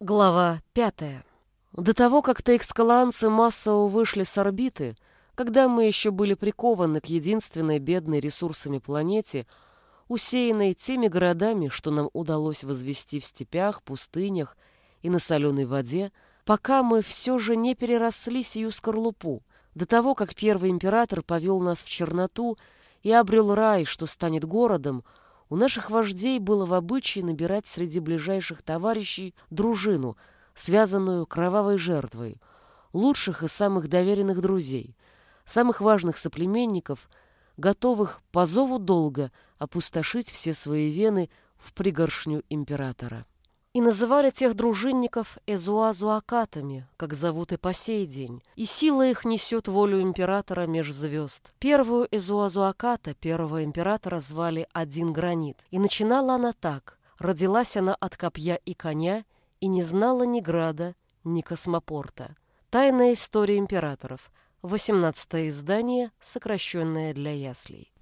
Глава пятая. До того, как тейкскаланцы массово вышли с орбиты, когда мы еще были прикованы к единственной бедной ресурсами планете, усеянной теми городами, что нам удалось возвести в степях, пустынях и на соленой воде, пока мы все же не переросли сию скорлупу, до того, как первый император повел нас в черноту и обрел рай, что станет городом, у наших вождей было в обычае набирать среди ближайших товарищей дружину, связанную кровавой жертвой, лучших и самых доверенных друзей, самых важных соплеменников, готовых по зову долга опустошить все свои вены в пригоршню императора и называли тех дружинников эзуазуакатами, как зовут и по сей день, и сила их несет волю императора меж звезд. Первую эзуазуаката, первого императора, звали Один Гранит, и начинала она так. Родилась она от копья и коня, и не знала ни града, ни космопорта. Тайная история императоров. 18 издание, сокращенное для яслей.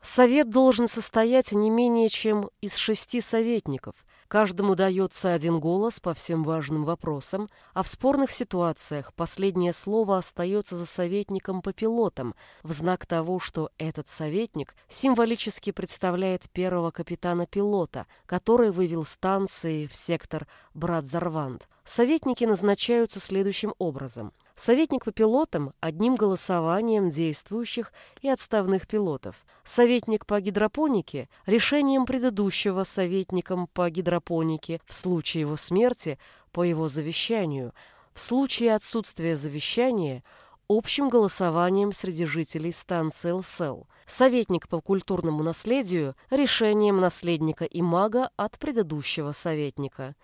Совет должен состоять не менее чем из шести советников – Каждому дается один голос по всем важным вопросам, а в спорных ситуациях последнее слово остается за советником по пилотам, в знак того, что этот советник символически представляет первого капитана-пилота, который вывел станции в сектор Братзарванд. Советники назначаются следующим образом – Советник по пилотам одним голосованием действующих и отставных пилотов. Советник по гидропонике решением предыдущего советником по гидропонике в случае его смерти по его завещанию, в случае отсутствия завещания общим голосованием среди жителей станции ЛСЛ. Советник по культурному наследию решением наследника и мага от предыдущего советника.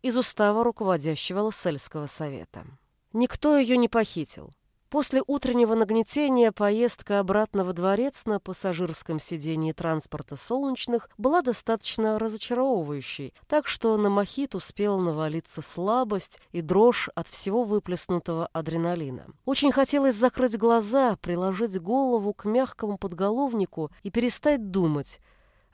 Из устава руководящего Лассельского совета. Никто ее не похитил. После утреннего нагнетения поездка обратно во дворец на пассажирском сидении транспорта солнечных была достаточно разочаровывающей, так что на Мохит успела навалиться слабость и дрожь от всего выплеснутого адреналина. Очень хотелось закрыть глаза, приложить голову к мягкому подголовнику и перестать думать,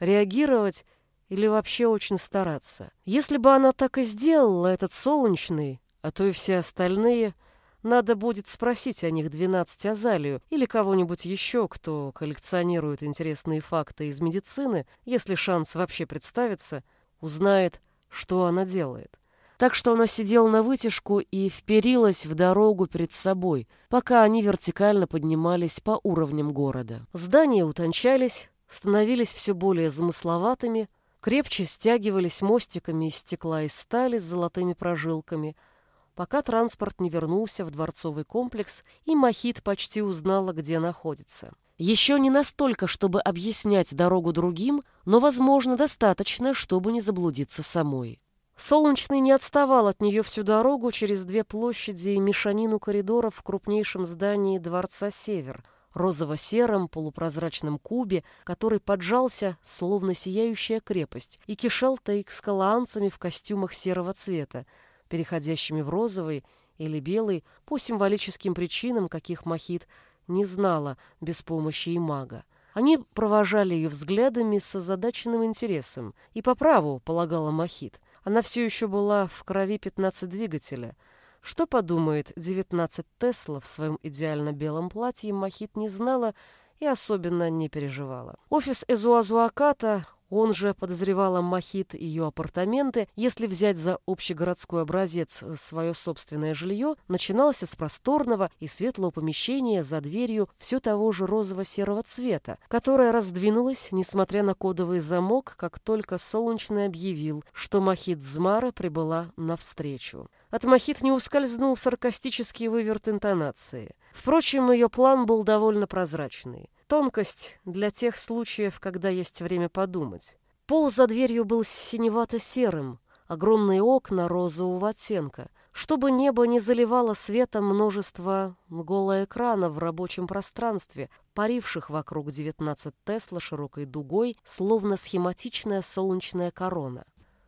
реагировать или вообще очень стараться. Если бы она так и сделала, этот солнечный, а то и все остальные. Надо будет спросить о них двенадцать Азалию или кого-нибудь еще, кто коллекционирует интересные факты из медицины, если шанс вообще представится, узнает, что она делает. Так что она сидела на вытяжку и вперилась в дорогу перед собой, пока они вертикально поднимались по уровням города. Здания утончались, становились все более замысловатыми, крепче стягивались мостиками из стекла и стали с золотыми прожилками – пока транспорт не вернулся в дворцовый комплекс, и Махит почти узнала, где находится. Еще не настолько, чтобы объяснять дорогу другим, но, возможно, достаточно, чтобы не заблудиться самой. Солнечный не отставал от нее всю дорогу через две площади и мешанину коридоров в крупнейшем здании Дворца Север, розово-сером полупрозрачном кубе, который поджался, словно сияющая крепость, и кишел таикскалаанцами в костюмах серого цвета, переходящими в розовый или белый по символическим причинам, каких Махит не знала без помощи и мага. Они провожали ее взглядами с озадаченным интересом. И по праву, полагала Махит, она все еще была в крови 15 двигателя. Что подумает 19 Тесла в своем идеально белом платье, Махит не знала и особенно не переживала. Офис Эзуазуаката он же подозревала Махит ее апартаменты, если взять за общегородской образец свое собственное жилье, начиналось с просторного и светлого помещения за дверью все того же розово-серого цвета, которое раздвинулось, несмотря на кодовый замок, как только Солнечный объявил, что Махит Змара прибыла навстречу. От Махит не ускользнул саркастический выверт интонации. Впрочем, ее план был довольно прозрачный. Тонкость для тех случаев, когда есть время подумать. Пол за дверью был синевато-серым, огромные окна розового оттенка, чтобы небо не заливало светом множество голоэкранов в рабочем пространстве, паривших вокруг 19 Тесла широкой дугой, словно схематичная солнечная корона.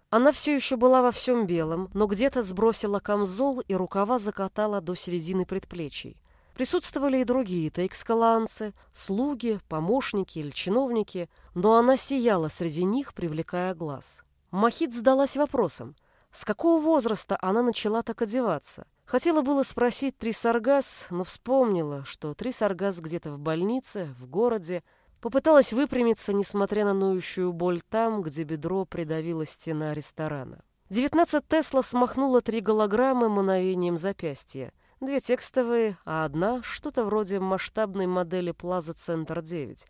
Она все еще была во всем белом, но где-то сбросила камзол и рукава закатала до середины предплечий. Присутствовали и другие тейкскаланцы, слуги, помощники или чиновники, но она сияла среди них, привлекая глаз. Махит задалась вопросом, С какого возраста она начала так одеваться? Хотела было спросить Трисаргас, но вспомнила, что Трисаргас где-то в больнице, в городе, попыталась выпрямиться, несмотря на ноющую боль там, где бедро придавила стена ресторана. 19 Тесла смахнула три голограммы мановением запястья. Две текстовые, а одна — что-то вроде масштабной модели Plaza Center 9.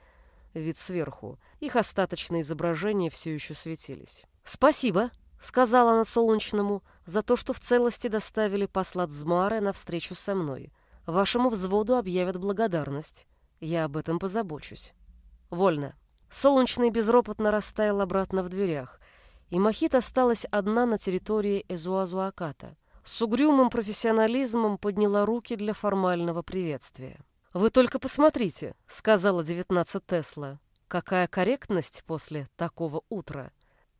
Вид сверху. Их остаточные изображения все еще светились. «Спасибо», — сказала она Солнечному, — «за то, что в целости доставили посла Дзмара на встречу со мной. Вашему взводу объявят благодарность. Я об этом позабочусь». «Вольно». Солнечный безропотно растаял обратно в дверях, и Махит осталась одна на территории Эзуазуаката. С угрюмым профессионализмом подняла руки для формального приветствия. «Вы только посмотрите», — сказала 19 Тесла. «Какая корректность после такого утра».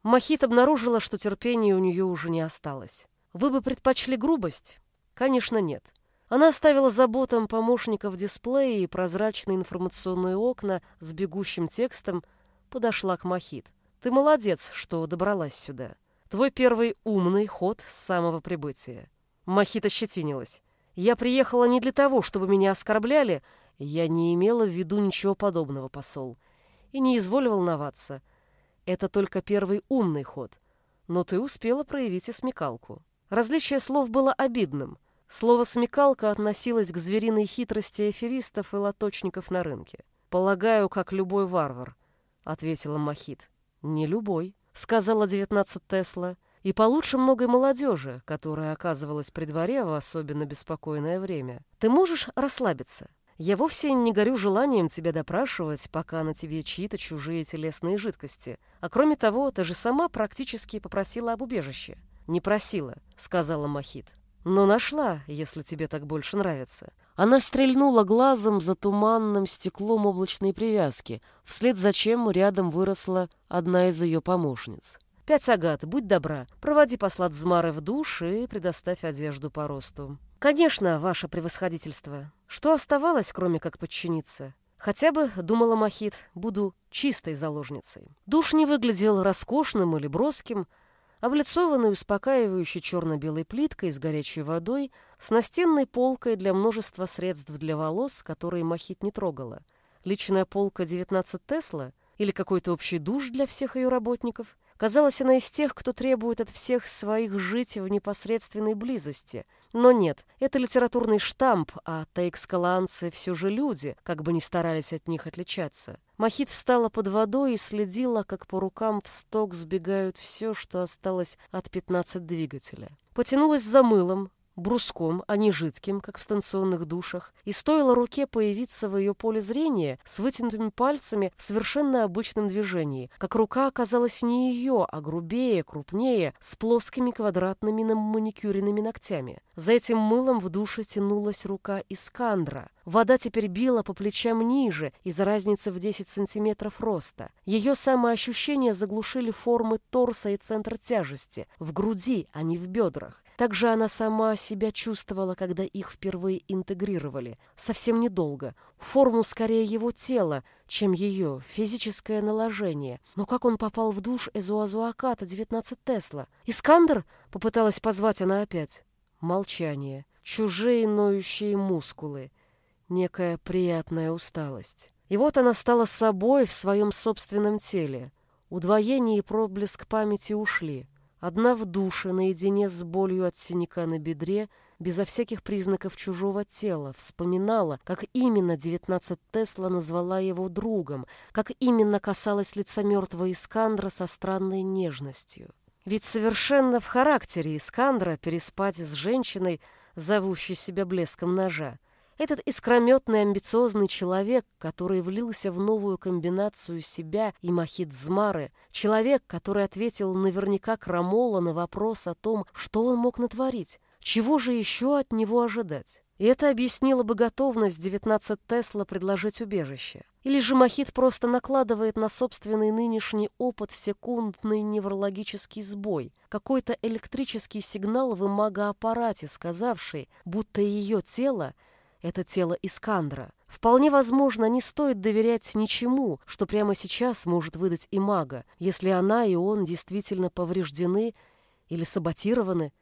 Махит обнаружила, что терпения у нее уже не осталось. Вы бы предпочли грубость? Конечно, нет. Она оставила заботам помощников дисплея и прозрачные информационные окна с бегущим текстом, подошла к Махит. Ты молодец, что добралась сюда. Твой первый умный ход с самого прибытия. Махит ощетинилась. Я приехала не для того, чтобы меня оскорбляли, я не имела в виду ничего подобного, посол. И не изволь волноваться — это только первый умный ход. Но ты успела проявить и смекалку. Различие слов было обидным. Слово «смекалка» относилось к звериной хитрости аферистов и лоточников на рынке. «Полагаю, как любой варвар», — ответила Махит. «Не любой», — сказала 19 Тесла. «И получше многой молодежи, которая оказывалась при дворе в особенно беспокойное время. Ты можешь расслабиться? Я вовсе не горю желанием тебя допрашивать, пока на тебе чьи-то чужие телесные жидкости. А кроме того, ты же сама практически попросила об убежище. Не просила, сказала Махит. Но нашла, если тебе так больше нравится. Она стрельнула глазом за туманным стеклом облачной привязки, вслед за чем рядом выросла одна из ее помощниц. «Пять агат, будь добра, проводи посла Дзмары в душ и предоставь одежду по росту». «Конечно, ваше превосходительство. Что оставалось, кроме как подчиниться? Хотя бы, думала Махит, буду чистой заложницей. Душ не выглядел роскошным или броским, облицованный успокаивающей черно-белой плиткой с горячей водой, с настенной полкой для множества средств для волос, которые Махит не трогала. Личная полка 19 Тесла или какой-то общий душ для всех ее работников — Казалось, она из тех, кто требует от всех своих жить в непосредственной близости. Но нет, это литературный штамп, а тейкскаланцы все же люди, как бы ни старались от них отличаться. Махит встала под водой и следила, как по рукам в сток сбегают все, что осталось от 15 двигателя. Потянулась за мылом, бруском, а не жидким, как в станционных душах, и стоило руке появиться в ее поле зрения с вытянутыми пальцами в совершенно обычном движении, как рука оказалась не ее, а грубее, крупнее, с плоскими квадратными маникюренными ногтями. За этим мылом в душе тянулась рука Искандра. Вода теперь била по плечам ниже из-за разницы в 10 сантиметров роста. Ее самоощущения заглушили формы торса и центр тяжести, в груди, а не в бедрах. Также она сама себя чувствовала, когда их впервые интегрировали. Совсем недолго. Форму скорее его тела, чем ее, физическое наложение. Но как он попал в душ Эзуазуаката 19 Тесла? «Искандер?» — попыталась позвать она опять. Молчание. Чужие ноющие мускулы. Некая приятная усталость. И вот она стала собой в своем собственном теле. Удвоение и проблеск памяти ушли. Одна в душе, наедине с болью от синяка на бедре, безо всяких признаков чужого тела, вспоминала, как именно 19 Тесла назвала его другом, как именно касалась лица мертвого Искандра со странной нежностью. Ведь совершенно в характере Искандра переспать с женщиной, зовущей себя блеском ножа. Этот искрометный амбициозный человек, который влился в новую комбинацию себя и Махидзмары, человек, который ответил наверняка Крамола на вопрос о том, что он мог натворить, чего же еще от него ожидать. И это объяснило бы готовность 19 Тесла предложить убежище. Или же Махит просто накладывает на собственный нынешний опыт секундный неврологический сбой, какой-то электрический сигнал в имагоаппарате, сказавший, будто ее тело это тело Искандра. Вполне возможно, не стоит доверять ничему, что прямо сейчас может выдать и мага, если она и он действительно повреждены или саботированы.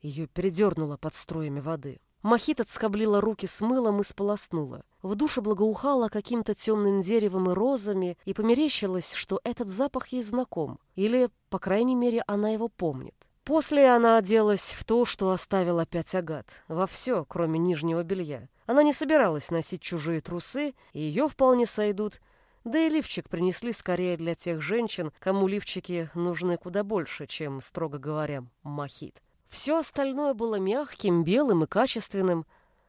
Ее передернуло под струями воды. Мохит отскоблила руки с мылом и сполоснула. В душе благоухало каким-то темным деревом и розами, и померещилось, что этот запах ей знаком, или, по крайней мере, она его помнит. После она оделась в то, что оставил опять Агат, во все, кроме нижнего белья. Она не собиралась носить чужие трусы, и ее вполне сойдут, да и лифчик принесли скорее для тех женщин, кому лифчики нужны куда больше, чем, строго говоря, мохит. Все остальное было мягким, белым и качественным.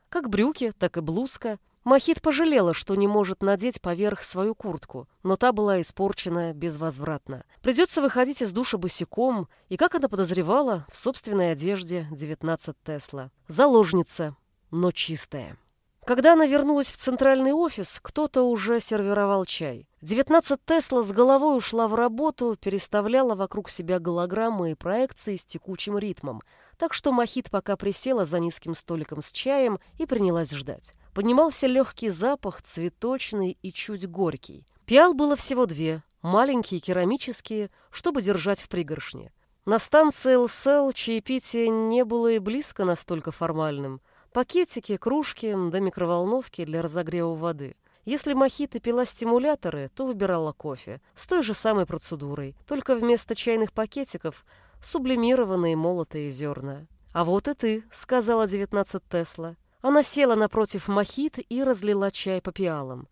Как брюки, так и блузка. Мохит пожалела, что не может надеть поверх свою куртку, но та была испорчена безвозвратно. Придется выходить из душа босиком, и, как она подозревала, в собственной одежде 19 Тесла. Заложница, но чистая. Когда она вернулась в центральный офис, кто-то уже сервировал чай. 19 Тесла с головой ушла в работу, переставляла вокруг себя голограммы и проекции с текучим ритмом, так что Махит пока присела за низким столиком с чаем и принялась ждать. Поднимался легкий запах, цветочный и чуть горький. Пиал было всего две, маленькие керамические, чтобы держать в пригоршне. На станции ЛСЛ чаепитие не было и близко настолько формальным – Пакетики, кружки да микроволновки для разогрева воды. Если мохито пила стимуляторы, то выбирала кофе с той же самой процедурой, только вместо чайных пакетиков сублимированные молотые зерна. «А вот и ты», — сказала 19 Тесла. Она села напротив мохит и разлила чай по пиалам.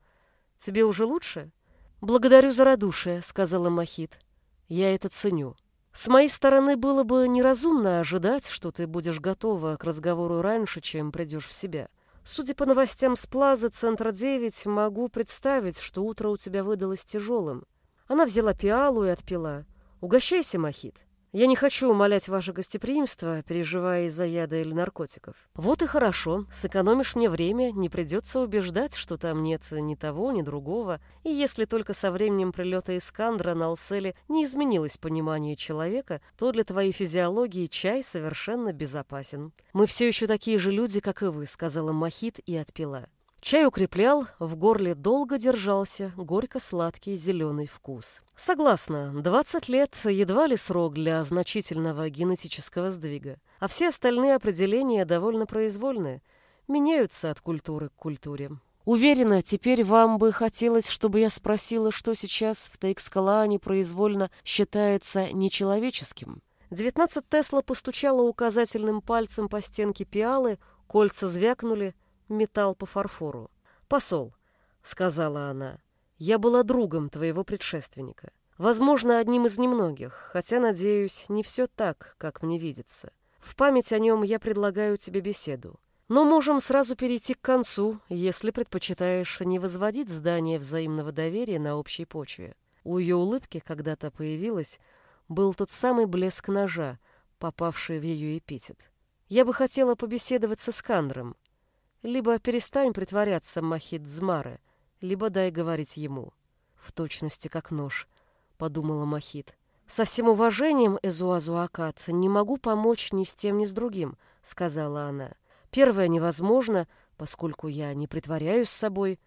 «Тебе уже лучше?» «Благодарю за радушие», — сказала мохит. «Я это ценю». С моей стороны было бы неразумно ожидать, что ты будешь готова к разговору раньше, чем придешь в себя. Судя по новостям с Плазы Центра 9, могу представить, что утро у тебя выдалось тяжелым. Она взяла пиалу и отпила. Угощайся, Махит. Я не хочу умолять ваше гостеприимство, переживая из-за яда или наркотиков. Вот и хорошо, сэкономишь мне время, не придется убеждать, что там нет ни того, ни другого. И если только со временем прилета Искандра на Алселе не изменилось понимание человека, то для твоей физиологии чай совершенно безопасен. Мы все еще такие же люди, как и вы, сказала Махит и отпила. Чай укреплял, в горле долго держался горько-сладкий зеленый вкус. Согласна, 20 лет едва ли срок для значительного генетического сдвига, а все остальные определения довольно произвольные, меняются от культуры к культуре. Уверена, теперь вам бы хотелось, чтобы я спросила, что сейчас в Тейкскалаане произвольно считается нечеловеческим. 19 Тесла постучала указательным пальцем по стенке пиалы, кольца звякнули — металл по фарфору. «Посол», — сказала она, — «я была другом твоего предшественника. Возможно, одним из немногих, хотя, надеюсь, не все так, как мне видится. В память о нем я предлагаю тебе беседу. Но можем сразу перейти к концу, если предпочитаешь не возводить здание взаимного доверия на общей почве. У ее улыбки когда-то появилась, был тот самый блеск ножа, попавший в ее эпитет. Я бы хотела побеседовать с Искандром, либо перестань притворяться, Махид Змары, либо дай говорить ему. В точности как нож, подумала Махид. Со всем уважением, Эзуазу Акад, не могу помочь ни с тем, ни с другим, сказала она. Первое невозможно, поскольку я не притворяюсь собой.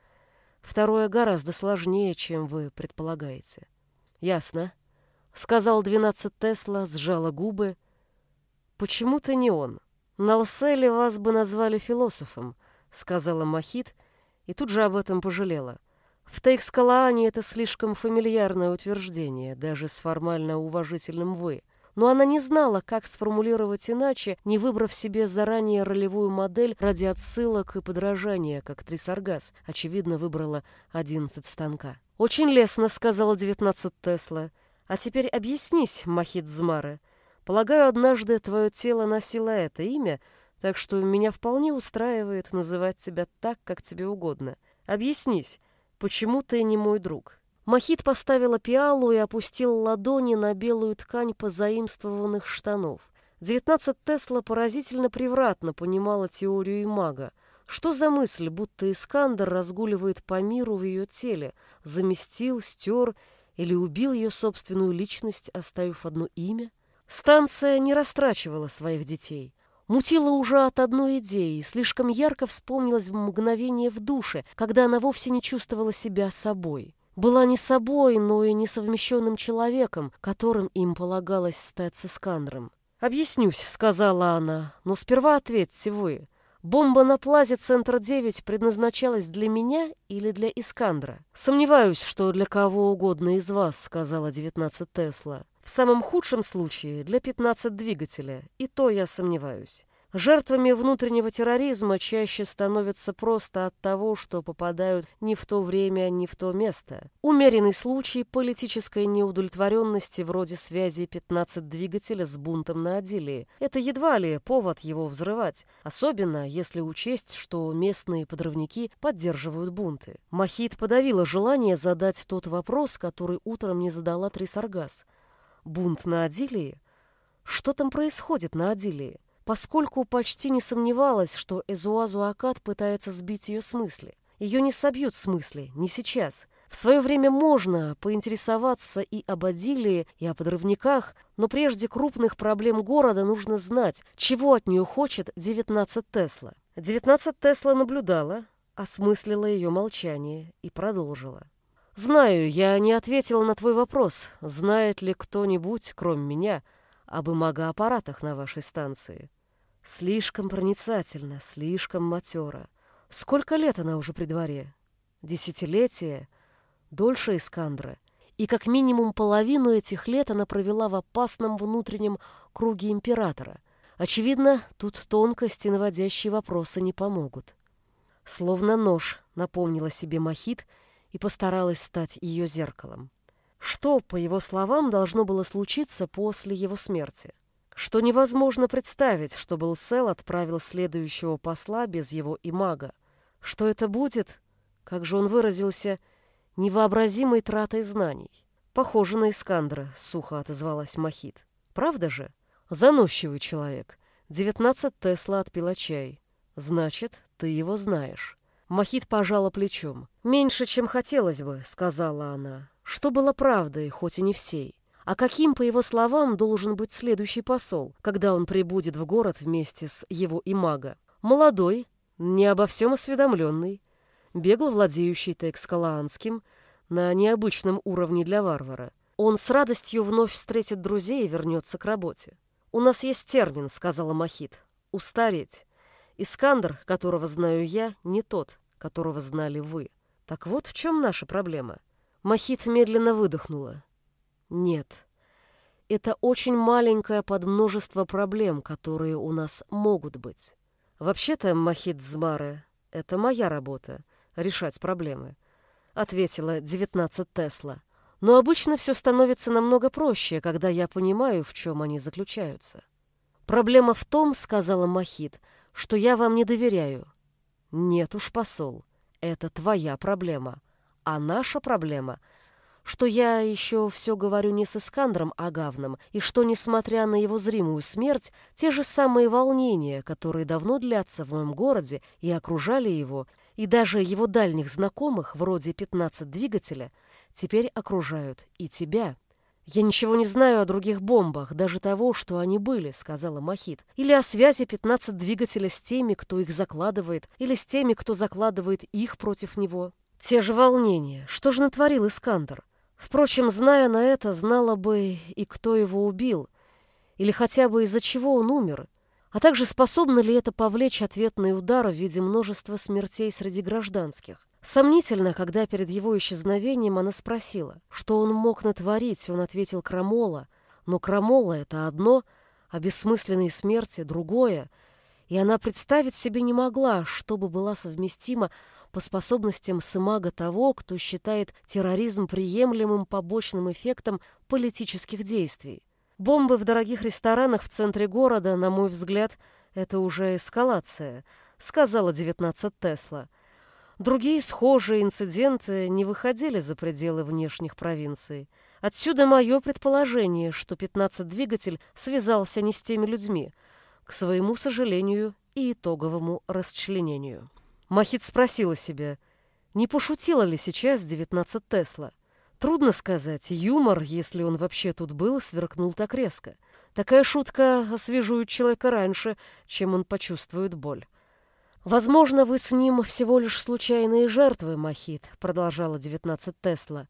Второе гораздо сложнее, чем вы предполагаете. Ясно, сказал двенадцать Тесла, сжала губы. Почему-то не он. На Лселе вас бы назвали философом, сказала Махит и тут же об этом пожалела. В Тейкскалаане это слишком фамильярное утверждение, даже с формально уважительным «вы». Но она не знала, как сформулировать иначе, не выбрав себе заранее ролевую модель ради отсылок и подражания, как Трисаргас, очевидно, выбрала одиннадцать станка. «Очень лестно», — сказала девятнадцать Тесла. «А теперь объяснись, Махит Змара. Полагаю, однажды твое тело носило это имя, так что меня вполне устраивает называть тебя так, как тебе угодно. Объяснись, почему ты не мой друг?» Махит поставила пиалу и опустил ладони на белую ткань позаимствованных штанов. 19 Тесла поразительно превратно понимала теорию мага. Что за мысль, будто Искандер разгуливает по миру в ее теле, заместил, стер или убил ее собственную личность, оставив одно имя? Станция не растрачивала своих детей. Мутила уже от одной идеи, слишком ярко вспомнилось в мгновение в душе, когда она вовсе не чувствовала себя собой. Была не собой, но и несовмещенным человеком, которым им полагалось стать с Искандром. «Объяснюсь», — сказала она, — «но сперва ответьте вы. Бомба на плазе Центр-9 предназначалась для меня или для Искандра? Сомневаюсь, что для кого угодно из вас, сказала 19 Тесла. В самом худшем случае для 15 двигателя, и то я сомневаюсь. Жертвами внутреннего терроризма чаще становятся просто от того, что попадают не в то время, не в то место. Умеренный случай политической неудовлетворенности вроде связи 15 двигателя с бунтом на Адилии. Это едва ли повод его взрывать, особенно если учесть, что местные подрывники поддерживают бунты. Махит подавила желание задать тот вопрос, который утром не задала Трисаргас. Бунт на Адилии? Что там происходит на Адилии? поскольку почти не сомневалась, что Эзуазу Акад пытается сбить ее с мысли. Ее не собьют с мысли, не сейчас. В свое время можно поинтересоваться и об Адилии, и о подрывниках, но прежде крупных проблем города нужно знать, чего от нее хочет 19 Тесла. 19 Тесла наблюдала, осмыслила ее молчание и продолжила. «Знаю, я не ответила на твой вопрос, знает ли кто-нибудь, кроме меня, об имагоаппаратах на вашей станции. Слишком проницательно, слишком матера. Сколько лет она уже при дворе? Десятилетия? Дольше Искандра. И как минимум половину этих лет она провела в опасном внутреннем круге императора. Очевидно, тут тонкости, наводящие вопросы, не помогут. Словно нож напомнила себе Махит и постаралась стать ее зеркалом. Что, по его словам, должно было случиться после его смерти? Что невозможно представить, что Белсел отправил следующего посла без его имага. Что это будет, как же он выразился, невообразимой тратой знаний. Похоже на Искандра, сухо отозвалась Махит. Правда же? Заносчивый человек. Девятнадцать Тесла отпила чай. Значит, ты его знаешь. Махит пожала плечом. «Меньше, чем хотелось бы», — сказала она что было правдой, хоть и не всей. А каким, по его словам, должен быть следующий посол, когда он прибудет в город вместе с его имага? Молодой, не обо всем осведомленный, бегло владеющий текскалаанским, на необычном уровне для варвара. Он с радостью вновь встретит друзей и вернется к работе. «У нас есть термин», — сказала Махит, — «устареть. Искандр, которого знаю я, не тот, которого знали вы. Так вот в чем наша проблема». Махит медленно выдохнула. Нет. Это очень маленькое подмножество проблем, которые у нас могут быть. Вообще-то, Махит Змары, это моя работа — решать проблемы, — ответила 19 Тесла. Но обычно все становится намного проще, когда я понимаю, в чем они заключаются. Проблема в том, — сказала Махит, — что я вам не доверяю. Нет уж, посол, это твоя проблема — а наша проблема, что я еще все говорю не с Искандром Агавным, и что, несмотря на его зримую смерть, те же самые волнения, которые давно длятся в моем городе и окружали его, и даже его дальних знакомых, вроде 15 двигателя, теперь окружают и тебя. «Я ничего не знаю о других бомбах, даже того, что они были», — сказала Махит. «Или о связи 15 двигателя с теми, кто их закладывает, или с теми, кто закладывает их против него». Те же волнения. Что же натворил Искандер? Впрочем, зная на это, знала бы и кто его убил, или хотя бы из-за чего он умер, а также способно ли это повлечь ответный удар в виде множества смертей среди гражданских. Сомнительно, когда перед его исчезновением она спросила, что он мог натворить, он ответил Крамола, но Крамола — это одно, а бессмысленные смерти — другое, и она представить себе не могла, чтобы была совместима по способностям сымага того, кто считает терроризм приемлемым побочным эффектом политических действий. Бомбы в дорогих ресторанах в центре города, на мой взгляд, это уже эскалация, сказала 19 Тесла. Другие схожие инциденты не выходили за пределы внешних провинций. Отсюда мое предположение, что 15-двигатель связался не с теми людьми, к своему сожалению и итоговому расчленению. Махит спросила себя, не пошутила ли сейчас 19 Тесла. Трудно сказать, юмор, если он вообще тут был, сверкнул так резко. Такая шутка освежует человека раньше, чем он почувствует боль. «Возможно, вы с ним всего лишь случайные жертвы, Махит», — продолжала 19 Тесла.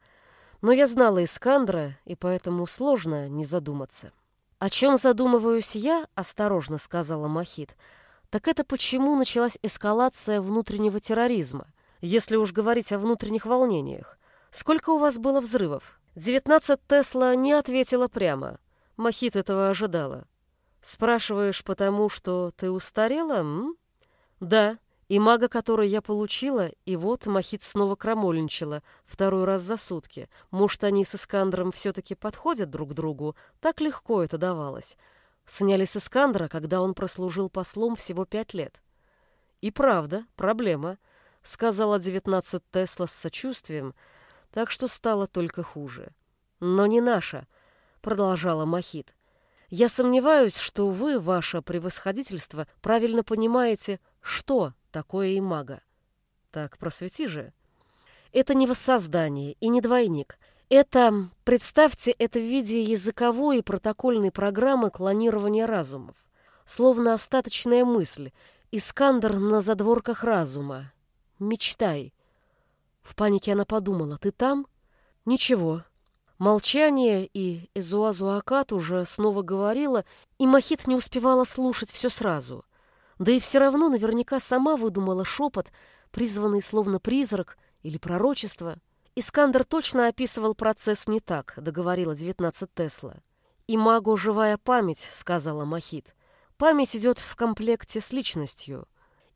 «Но я знала Искандра, и поэтому сложно не задуматься». «О чем задумываюсь я?» — осторожно сказала Махит. «Так это почему началась эскалация внутреннего терроризма, если уж говорить о внутренних волнениях? Сколько у вас было взрывов?» Девятнадцать Тесла не ответила прямо. Махит этого ожидала. «Спрашиваешь, потому что ты устарела, м?» «Да», и мага, который я получила, и вот Махит снова крамольничала, второй раз за сутки. Может, они с Искандром все-таки подходят друг к другу? Так легко это давалось. Сняли с Искандра, когда он прослужил послом всего пять лет. И правда, проблема, сказала девятнадцать Тесла с сочувствием, так что стало только хуже. Но не наша, продолжала Махит. Я сомневаюсь, что вы, ваше превосходительство, правильно понимаете, что такое имага. Так просвети же. Это не воссоздание и не двойник. Это, представьте, это в виде языковой и протокольной программы клонирования разумов. Словно остаточная мысль. Искандер на задворках разума. Мечтай. В панике она подумала. Ты там? Ничего. Молчание, и Эзуазуакат уже снова говорила, и Махит не успевала слушать все сразу — да и все равно наверняка сама выдумала шепот, призванный словно призрак или пророчество. Искандер точно описывал процесс не так, договорила 19 Тесла. «И магу живая память», — сказала Махит. «Память идет в комплекте с личностью.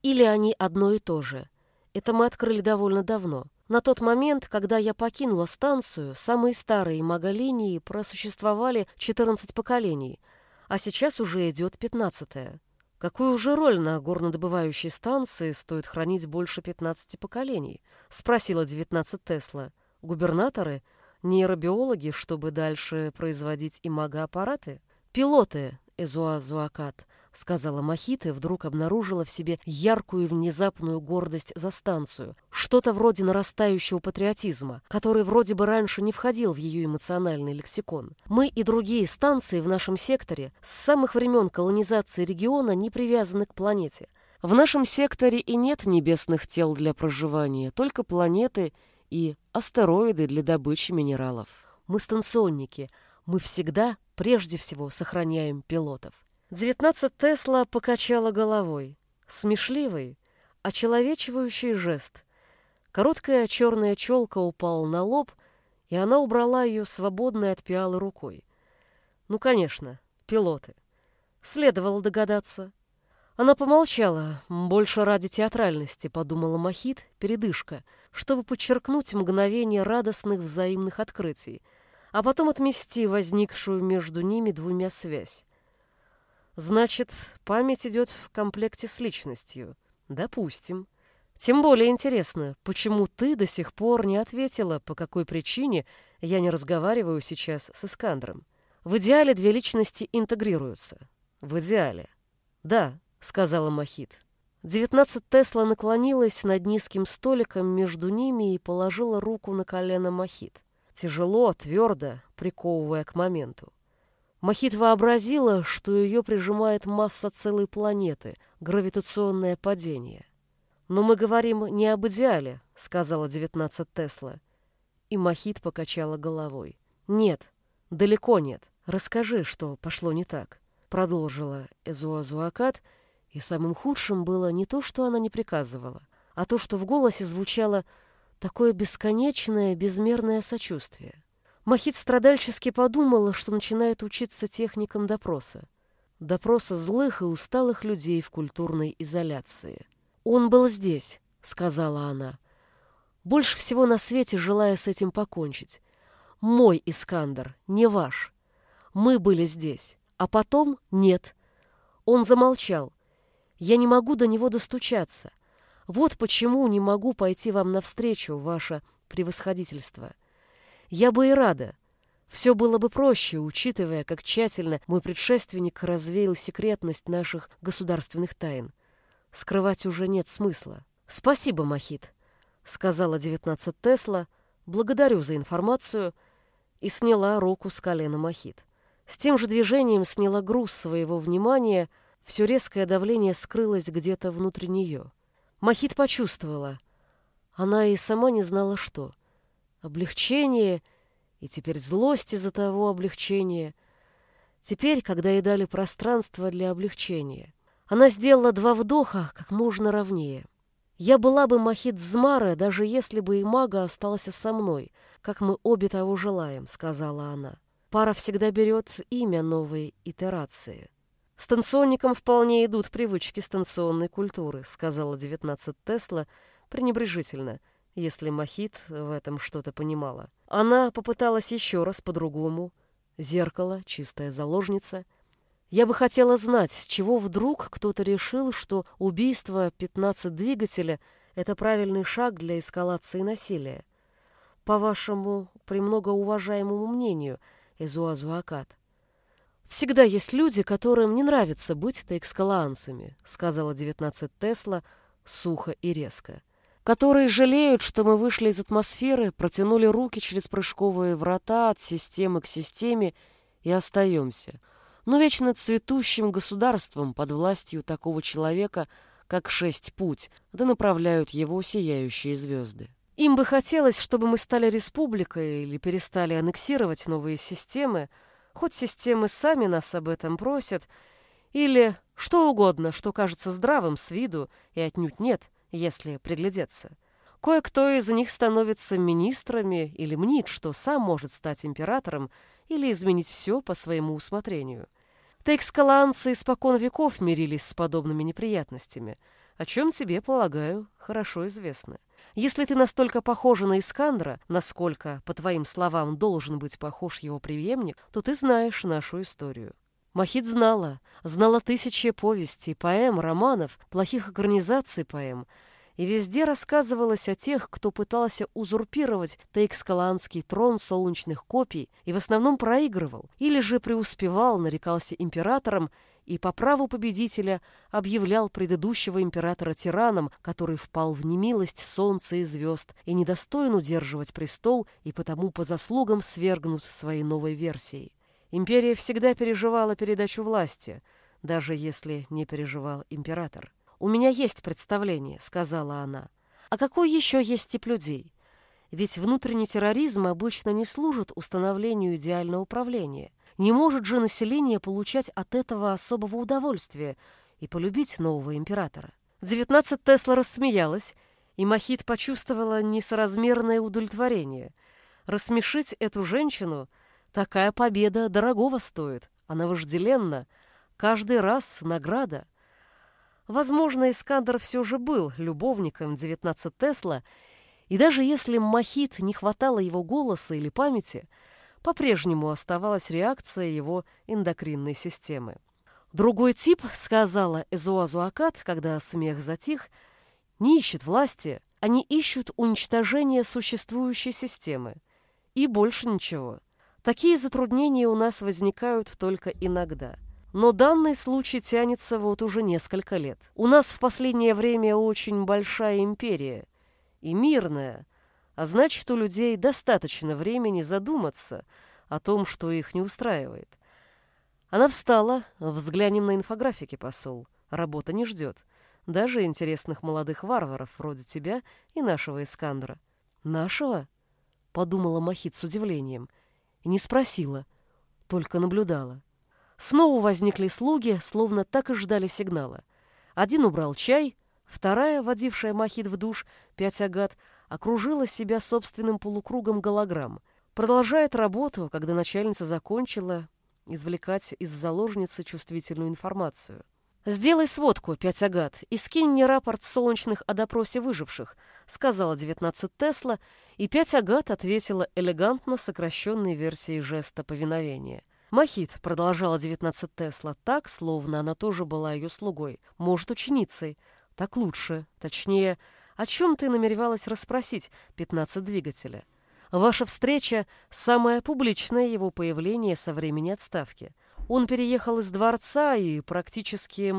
Или они одно и то же. Это мы открыли довольно давно. На тот момент, когда я покинула станцию, самые старые маголинии просуществовали 14 поколений, а сейчас уже идет 15 -е. Какую же роль на горнодобывающей станции стоит хранить больше 15 поколений? Спросила 19 Тесла. Губернаторы? Нейробиологи, чтобы дальше производить имагоаппараты? Пилоты, Эзуазуакат, — сказала Махита и вдруг обнаружила в себе яркую и внезапную гордость за станцию. Что-то вроде нарастающего патриотизма, который вроде бы раньше не входил в ее эмоциональный лексикон. Мы и другие станции в нашем секторе с самых времен колонизации региона не привязаны к планете. В нашем секторе и нет небесных тел для проживания, только планеты и астероиды для добычи минералов. Мы станционники, мы всегда прежде всего сохраняем пилотов. Девятнадцать Тесла покачала головой. Смешливый, очеловечивающий жест. Короткая черная челка упала на лоб, и она убрала ее свободной от пиалы рукой. Ну, конечно, пилоты. Следовало догадаться. Она помолчала, больше ради театральности, подумала Махит, передышка, чтобы подчеркнуть мгновение радостных взаимных открытий, а потом отмести возникшую между ними двумя связь. Значит, память идет в комплекте с личностью. Допустим. Тем более интересно, почему ты до сих пор не ответила, по какой причине я не разговариваю сейчас с Искандром. В идеале две личности интегрируются. В идеале. Да, сказала Махит. Девятнадцать Тесла наклонилась над низким столиком между ними и положила руку на колено Махит. Тяжело, твердо, приковывая к моменту. Махит вообразила, что ее прижимает масса целой планеты, гравитационное падение. «Но мы говорим не об идеале», — сказала 19 Тесла. И Махит покачала головой. «Нет, далеко нет. Расскажи, что пошло не так», — продолжила Эзуазуакат, и самым худшим было не то, что она не приказывала, а то, что в голосе звучало такое бесконечное, безмерное сочувствие. Махит страдальчески подумала, что начинает учиться техникам допроса. Допроса злых и усталых людей в культурной изоляции. «Он был здесь», — сказала она. «Больше всего на свете желая с этим покончить. Мой Искандер, не ваш. Мы были здесь, а потом нет». Он замолчал. «Я не могу до него достучаться. Вот почему не могу пойти вам навстречу, ваше превосходительство». Я бы и рада. Все было бы проще, учитывая, как тщательно мой предшественник развеял секретность наших государственных тайн. Скрывать уже нет смысла. Спасибо, Махит, сказала 19 Тесла. Благодарю за информацию и сняла руку с колена Махит. С тем же движением сняла груз своего внимания, все резкое давление скрылось где-то внутри нее. Махит почувствовала. Она и сама не знала, что — облегчение и теперь злость из-за того облегчения. Теперь, когда ей дали пространство для облегчения, она сделала два вдоха как можно ровнее. Я была бы Махит Змара, даже если бы и мага осталась со мной, как мы обе того желаем, сказала она. Пара всегда берет имя новой итерации. Станционникам вполне идут привычки станционной культуры, сказала 19 Тесла пренебрежительно, если Махит в этом что-то понимала. Она попыталась еще раз по-другому. Зеркало, чистая заложница — я бы хотела знать, с чего вдруг кто-то решил, что убийство 15 двигателя — это правильный шаг для эскалации насилия. По вашему премного уважаемому мнению, Эзуазу Акад. «Всегда есть люди, которым не нравится быть таэкскалаанцами», — сказала 19 Тесла сухо и резко. «Которые жалеют, что мы вышли из атмосферы, протянули руки через прыжковые врата от системы к системе и остаемся» но вечно цветущим государством под властью такого человека, как Шесть Путь, да направляют его сияющие звезды. Им бы хотелось, чтобы мы стали республикой или перестали аннексировать новые системы, хоть системы сами нас об этом просят, или что угодно, что кажется здравым с виду и отнюдь нет, если приглядеться. Кое-кто из них становится министрами или мнит, что сам может стать императором или изменить все по своему усмотрению. Текскаланцы испокон веков мирились с подобными неприятностями, о чем тебе, полагаю, хорошо известно. Если ты настолько похожа на Искандра, насколько, по твоим словам, должен быть похож его преемник, то ты знаешь нашу историю. Махит знала, знала тысячи повестей, поэм, романов, плохих организаций поэм, и везде рассказывалось о тех, кто пытался узурпировать тейкскаланский трон солнечных копий и в основном проигрывал, или же преуспевал, нарекался императором и по праву победителя объявлял предыдущего императора тираном, который впал в немилость солнца и звезд и недостоин удерживать престол и потому по заслугам свергнут своей новой версией. Империя всегда переживала передачу власти, даже если не переживал император. «У меня есть представление», — сказала она. «А какой еще есть тип людей? Ведь внутренний терроризм обычно не служит установлению идеального управления. Не может же население получать от этого особого удовольствия и полюбить нового императора». 19 Тесла рассмеялась, и Махит почувствовала несоразмерное удовлетворение. Рассмешить эту женщину — такая победа дорогого стоит. Она вожделенна. Каждый раз награда — Возможно, Искандер все же был любовником 19 Тесла, и даже если Махит не хватало его голоса или памяти, по-прежнему оставалась реакция его эндокринной системы. Другой тип, сказала Эзуазу Акад, когда смех затих, не ищет власти, они ищут уничтожения существующей системы. И больше ничего. Такие затруднения у нас возникают только иногда – но данный случай тянется вот уже несколько лет. У нас в последнее время очень большая империя. И мирная. А значит, у людей достаточно времени задуматься о том, что их не устраивает. Она встала, взглянем на инфографики, посол. Работа не ждет. Даже интересных молодых варваров вроде тебя и нашего Искандра. Нашего? Подумала Махит с удивлением. И не спросила, только наблюдала. Снова возникли слуги, словно так и ждали сигнала. Один убрал чай, вторая, водившая Махид в душ, пять агат, окружила себя собственным полукругом голограмм. Продолжает работу, когда начальница закончила извлекать из заложницы чувствительную информацию. «Сделай сводку, пять агат, и скинь мне рапорт солнечных о допросе выживших», сказала 19 Тесла, и пять агат ответила элегантно сокращенной версией жеста повиновения – Махит продолжала 19 Тесла так, словно она тоже была ее слугой, может, ученицей. Так лучше. Точнее, о чем ты намеревалась расспросить 15 двигателя? Ваша встреча – самое публичное его появление со времени отставки. Он переехал из дворца и практически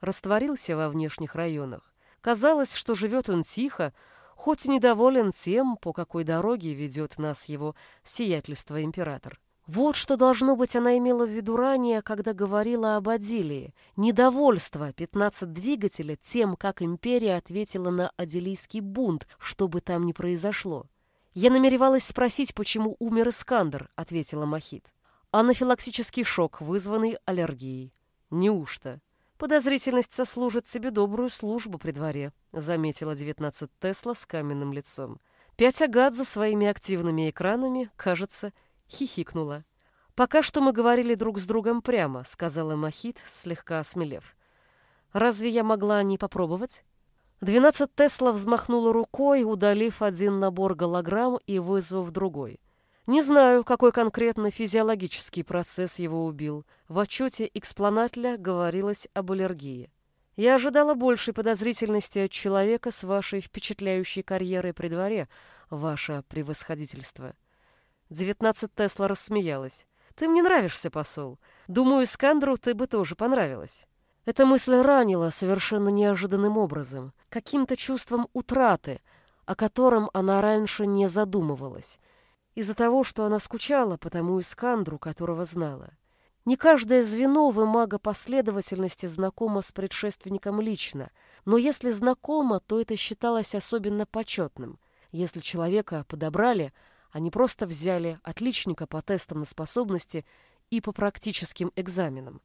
растворился во внешних районах. Казалось, что живет он тихо, хоть и недоволен тем, по какой дороге ведет нас его сиятельство император. Вот что должно быть она имела в виду ранее, когда говорила об Адилии. Недовольство 15 двигателя тем, как империя ответила на адилийский бунт, что бы там ни произошло. «Я намеревалась спросить, почему умер Искандер», — ответила Махит. Анафилактический шок, вызванный аллергией. Неужто? Подозрительность сослужит себе добрую службу при дворе, заметила 19 Тесла с каменным лицом. Пять агат за своими активными экранами, кажется, хихикнула. «Пока что мы говорили друг с другом прямо», — сказала Махит, слегка осмелев. «Разве я могла не попробовать?» Двенадцать Тесла взмахнула рукой, удалив один набор голограмм и вызвав другой. Не знаю, какой конкретно физиологический процесс его убил. В отчете экспланатля говорилось об аллергии. Я ожидала большей подозрительности от человека с вашей впечатляющей карьерой при дворе, ваше превосходительство. Девятнадцать Тесла рассмеялась. Ты мне нравишься, посол. Думаю, Искандру ты бы тоже понравилась. Эта мысль ранила совершенно неожиданным образом, каким-то чувством утраты, о котором она раньше не задумывалась, из-за того, что она скучала по тому Искандру, которого знала. Не каждое звено в имаго последовательности знакомо с предшественником лично, но если знакомо, то это считалось особенно почетным. Если человека подобрали, они просто взяли отличника по тестам на способности и по практическим экзаменам.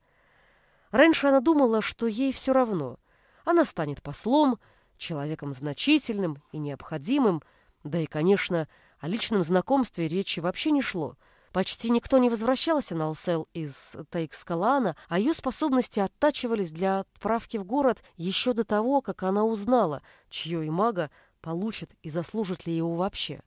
Раньше она думала, что ей все равно. Она станет послом, человеком значительным и необходимым, да и, конечно, о личном знакомстве речи вообще не шло. Почти никто не возвращался на Алсел из Тейкскалана, а ее способности оттачивались для отправки в город еще до того, как она узнала, чье имага получит и заслужит ли его вообще.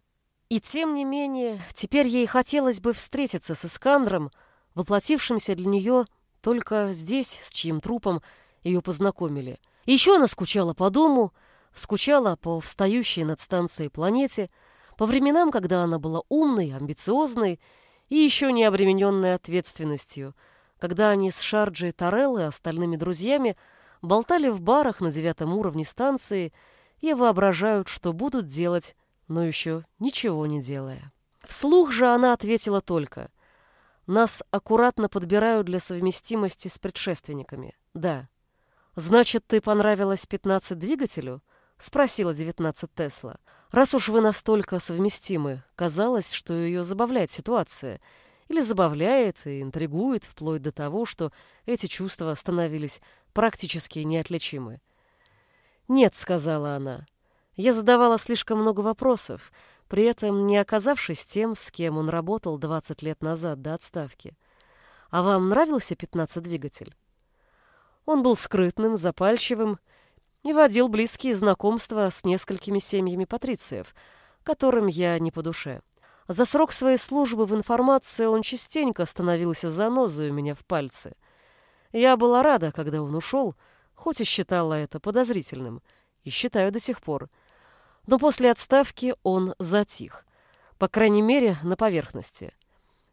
И тем не менее, теперь ей хотелось бы встретиться с Искандром, воплотившимся для нее только здесь, с чьим трупом ее познакомили. Еще она скучала по дому, скучала по встающей над станцией планете, по временам, когда она была умной, амбициозной и еще не обремененной ответственностью, когда они с Шарджей Тарелл и остальными друзьями болтали в барах на девятом уровне станции и воображают, что будут делать но еще ничего не делая. Вслух же она ответила только. Нас аккуратно подбирают для совместимости с предшественниками. Да. Значит, ты понравилась 15 двигателю? Спросила 19 Тесла. Раз уж вы настолько совместимы, казалось, что ее забавляет ситуация. Или забавляет и интригует вплоть до того, что эти чувства становились практически неотличимы. «Нет», — сказала она, я задавала слишком много вопросов, при этом не оказавшись тем, с кем он работал 20 лет назад до отставки. А вам нравился 15-двигатель? Он был скрытным, запальчивым и водил близкие знакомства с несколькими семьями патрициев, которым я не по душе. За срок своей службы в информации он частенько становился занозой у меня в пальце. Я была рада, когда он ушел, хоть и считала это подозрительным, и считаю до сих пор – но после отставки он затих. По крайней мере, на поверхности.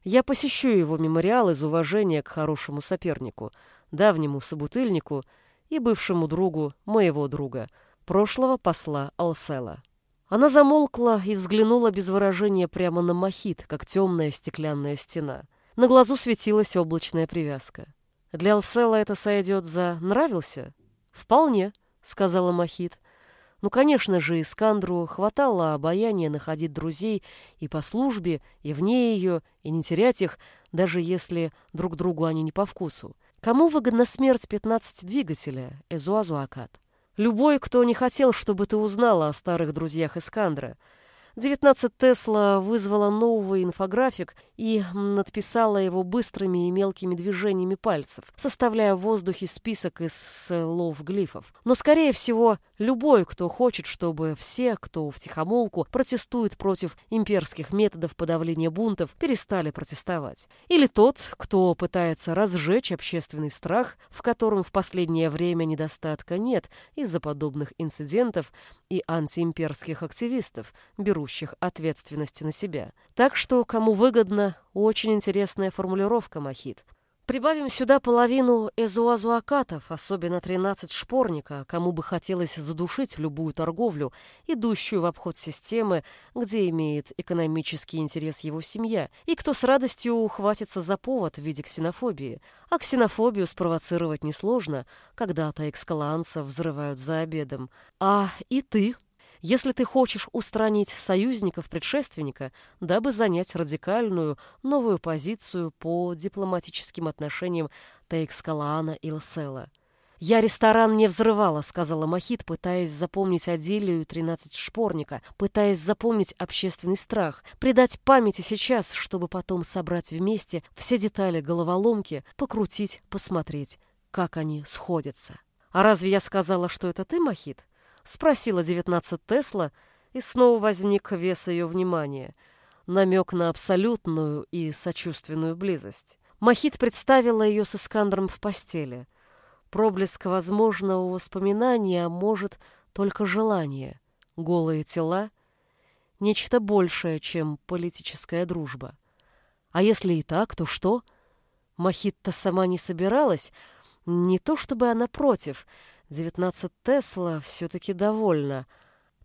Я посещу его мемориал из уважения к хорошему сопернику, давнему собутыльнику и бывшему другу моего друга, прошлого посла Алсела. Она замолкла и взглянула без выражения прямо на Махит, как темная стеклянная стена. На глазу светилась облачная привязка. Для Алсела это сойдет за «нравился?» «Вполне», — сказала Махит. Ну, конечно же, Искандру хватало обаяния находить друзей и по службе, и вне ее, и не терять их, даже если друг другу они не по вкусу. Кому выгодна смерть 15 двигателя, Эзуазуакат? Любой, кто не хотел, чтобы ты узнала о старых друзьях Искандра — 19 Тесла вызвала новый инфографик и надписала его быстрыми и мелкими движениями пальцев, составляя в воздухе список из слов-глифов. Но, скорее всего, любой, кто хочет, чтобы все, кто втихомолку протестует против имперских методов подавления бунтов, перестали протестовать. Или тот, кто пытается разжечь общественный страх, в котором в последнее время недостатка нет из-за подобных инцидентов и антиимперских активистов, берут берущих ответственности на себя. Так что, кому выгодно, очень интересная формулировка, Махит. Прибавим сюда половину эзуазуакатов, особенно 13 шпорника, кому бы хотелось задушить любую торговлю, идущую в обход системы, где имеет экономический интерес его семья, и кто с радостью ухватится за повод в виде ксенофобии. А ксенофобию спровоцировать несложно, когда-то экскаланцев взрывают за обедом. А и ты, Если ты хочешь устранить союзников предшественника, дабы занять радикальную, новую позицию по дипломатическим отношениям Тейкскалаана и Лсела. «Я ресторан не взрывала», — сказала Махит, пытаясь запомнить Аделию тринадцать шпорника, пытаясь запомнить общественный страх, придать памяти сейчас, чтобы потом собрать вместе все детали головоломки, покрутить, посмотреть, как они сходятся. «А разве я сказала, что это ты, Махит?» — спросила девятнадцать Тесла, и снова возник вес ее внимания, намек на абсолютную и сочувственную близость. Махит представила ее с Искандром в постели — Проблеск возможного воспоминания может только желание, голые тела, нечто большее, чем политическая дружба. А если и так, то что? Махитта сама не собиралась, не то чтобы она против. 19 Тесла все-таки довольна.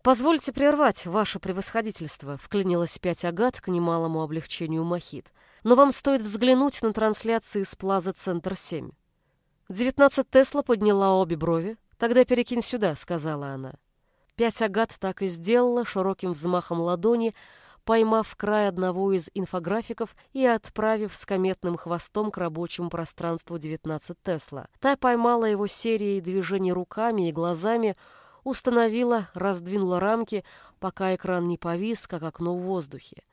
«Позвольте прервать ваше превосходительство», — вклинилась пять агат к немалому облегчению Махит. «Но вам стоит взглянуть на трансляции с Плаза Центр 7. Девятнадцать Тесла подняла обе брови. «Тогда перекинь сюда», — сказала она. Пять агат так и сделала широким взмахом ладони, поймав край одного из инфографиков и отправив с кометным хвостом к рабочему пространству 19 Тесла. Та поймала его серией движений руками и глазами, установила, раздвинула рамки, пока экран не повис, как окно в воздухе.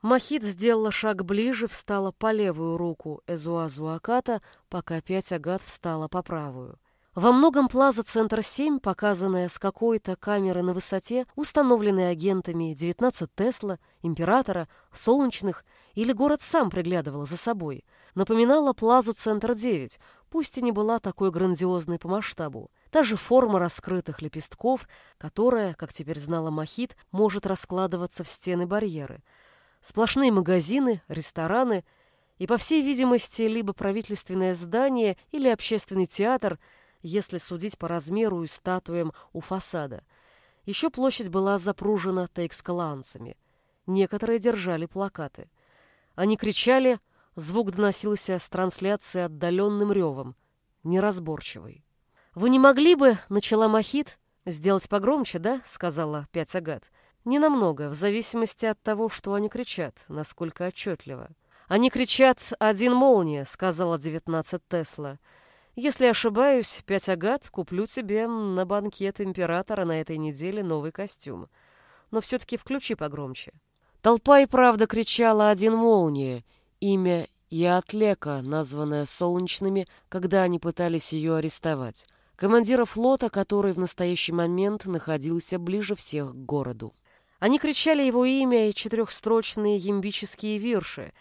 Махит сделала шаг ближе, встала по левую руку Эзуазу Аката, пока пять агат встала по правую. Во многом плаза Центр 7, показанная с какой-то камеры на высоте, установленной агентами 19 Тесла, Императора, Солнечных, или город сам приглядывал за собой, напоминала плазу Центр 9, пусть и не была такой грандиозной по масштабу. Та же форма раскрытых лепестков, которая, как теперь знала Махит, может раскладываться в стены барьеры – Сплошные магазины, рестораны и, по всей видимости, либо правительственное здание или общественный театр, если судить по размеру и статуям у фасада. Еще площадь была запружена тейкскаланцами. Некоторые держали плакаты. Они кричали, звук доносился с трансляции отдаленным ревом, неразборчивый. «Вы не могли бы, — начала Махит, — сделать погромче, да?» — сказала Пять Агат. Ненамного, в зависимости от того, что они кричат, насколько отчетливо. «Они кричат «Один молния», — сказала девятнадцать Тесла. «Если ошибаюсь, пять агат куплю тебе на банкет императора на этой неделе новый костюм. Но все-таки включи погромче». Толпа и правда кричала «Один молния», имя Яатлека, названное солнечными, когда они пытались ее арестовать. Командира флота, который в настоящий момент находился ближе всех к городу. Они кричали его имя и четырехстрочные ямбические вирши,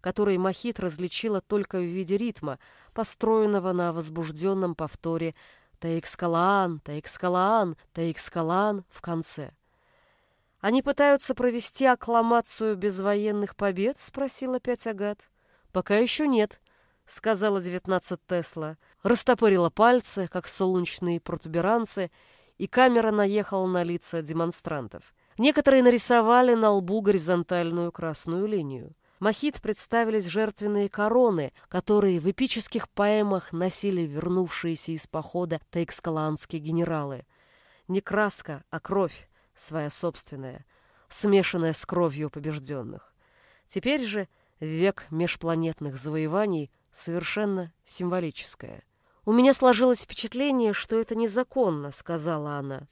которые Махит различила только в виде ритма, построенного на возбужденном повторе «Таикскалаан, Таикскалаан, Таикскалаан» в конце. «Они пытаются провести аккламацию без военных побед?» — спросила пять агат. «Пока еще нет», — сказала девятнадцать Тесла. Растопырила пальцы, как солнечные протуберанцы, и камера наехала на лица демонстрантов. Некоторые нарисовали на лбу горизонтальную красную линию. Махит представились жертвенные короны, которые в эпических поэмах носили вернувшиеся из похода тейкскаланские генералы. Не краска, а кровь, своя собственная, смешанная с кровью побежденных. Теперь же век межпланетных завоеваний совершенно символическое. «У меня сложилось впечатление, что это незаконно», — сказала она.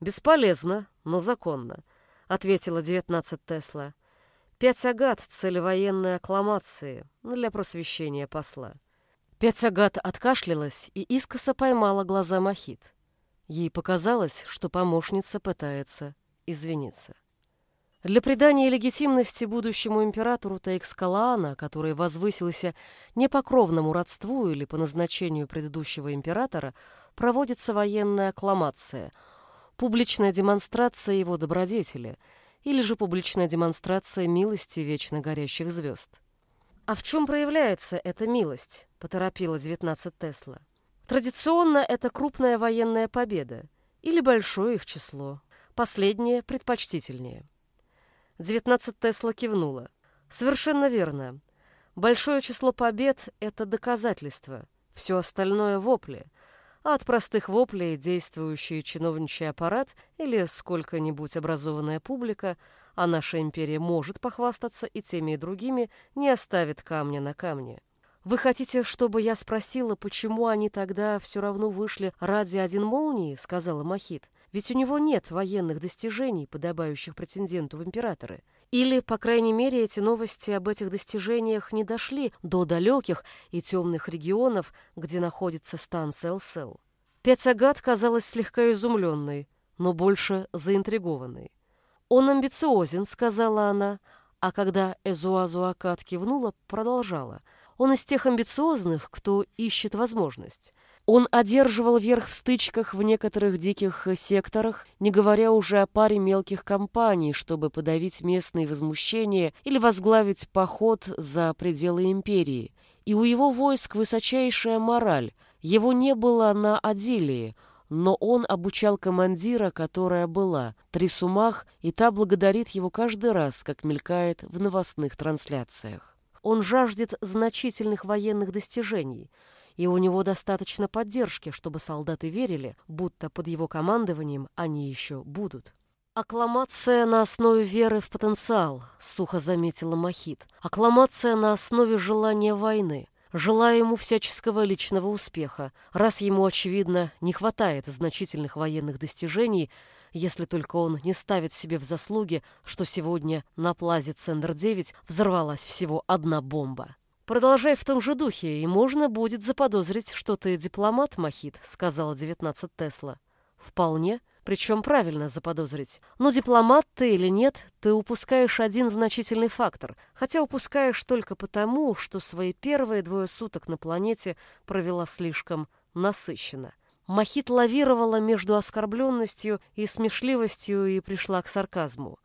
«Бесполезно, но законно», — ответила 19 Тесла. «Пять агат — цель военной аккламации для просвещения посла». Пять агат откашлялась и искоса поймала глаза Махит. Ей показалось, что помощница пытается извиниться. Для придания легитимности будущему императору Таикскалаана, который возвысился не по кровному родству или по назначению предыдущего императора, проводится военная аккламация — публичная демонстрация его добродетели или же публичная демонстрация милости вечно горящих звезд. «А в чем проявляется эта милость?» — поторопила 19 Тесла. «Традиционно это крупная военная победа или большое их число. Последнее предпочтительнее». 19 Тесла кивнула. «Совершенно верно. Большое число побед — это доказательство. Все остальное — вопли. От простых воплей действующий чиновничий аппарат или сколько-нибудь образованная публика, а наша империя может похвастаться и теми, и другими, не оставит камня на камне. Вы хотите, чтобы я спросила, почему они тогда все равно вышли ради один молнии, сказала Махит. Ведь у него нет военных достижений, подобающих претенденту в императоры. Или, по крайней мере, эти новости об этих достижениях не дошли до далеких и темных регионов, где находится станция Элсел. Пятагат казалась слегка изумленной, но больше заинтригованной. «Он амбициозен», — сказала она, а когда Эзуазуакат кивнула, продолжала. «Он из тех амбициозных, кто ищет возможность. Он одерживал верх в стычках в некоторых диких секторах, не говоря уже о паре мелких компаний, чтобы подавить местные возмущения или возглавить поход за пределы империи. И у его войск высочайшая мораль. Его не было на Адилии, но он обучал командира, которая была, Трисумах, и та благодарит его каждый раз, как мелькает в новостных трансляциях. Он жаждет значительных военных достижений – и у него достаточно поддержки, чтобы солдаты верили, будто под его командованием они еще будут. «Аккламация на основе веры в потенциал», — сухо заметила Махит. «Аккламация на основе желания войны. Желаю ему всяческого личного успеха, раз ему, очевидно, не хватает значительных военных достижений, если только он не ставит себе в заслуги, что сегодня на плазе Цендер-9 взорвалась всего одна бомба. «Продолжай в том же духе, и можно будет заподозрить, что ты дипломат, Махит», — сказала 19 Тесла. «Вполне, причем правильно заподозрить. Но дипломат ты или нет, ты упускаешь один значительный фактор, хотя упускаешь только потому, что свои первые двое суток на планете провела слишком насыщенно. Махит лавировала между оскорбленностью и смешливостью и пришла к сарказму.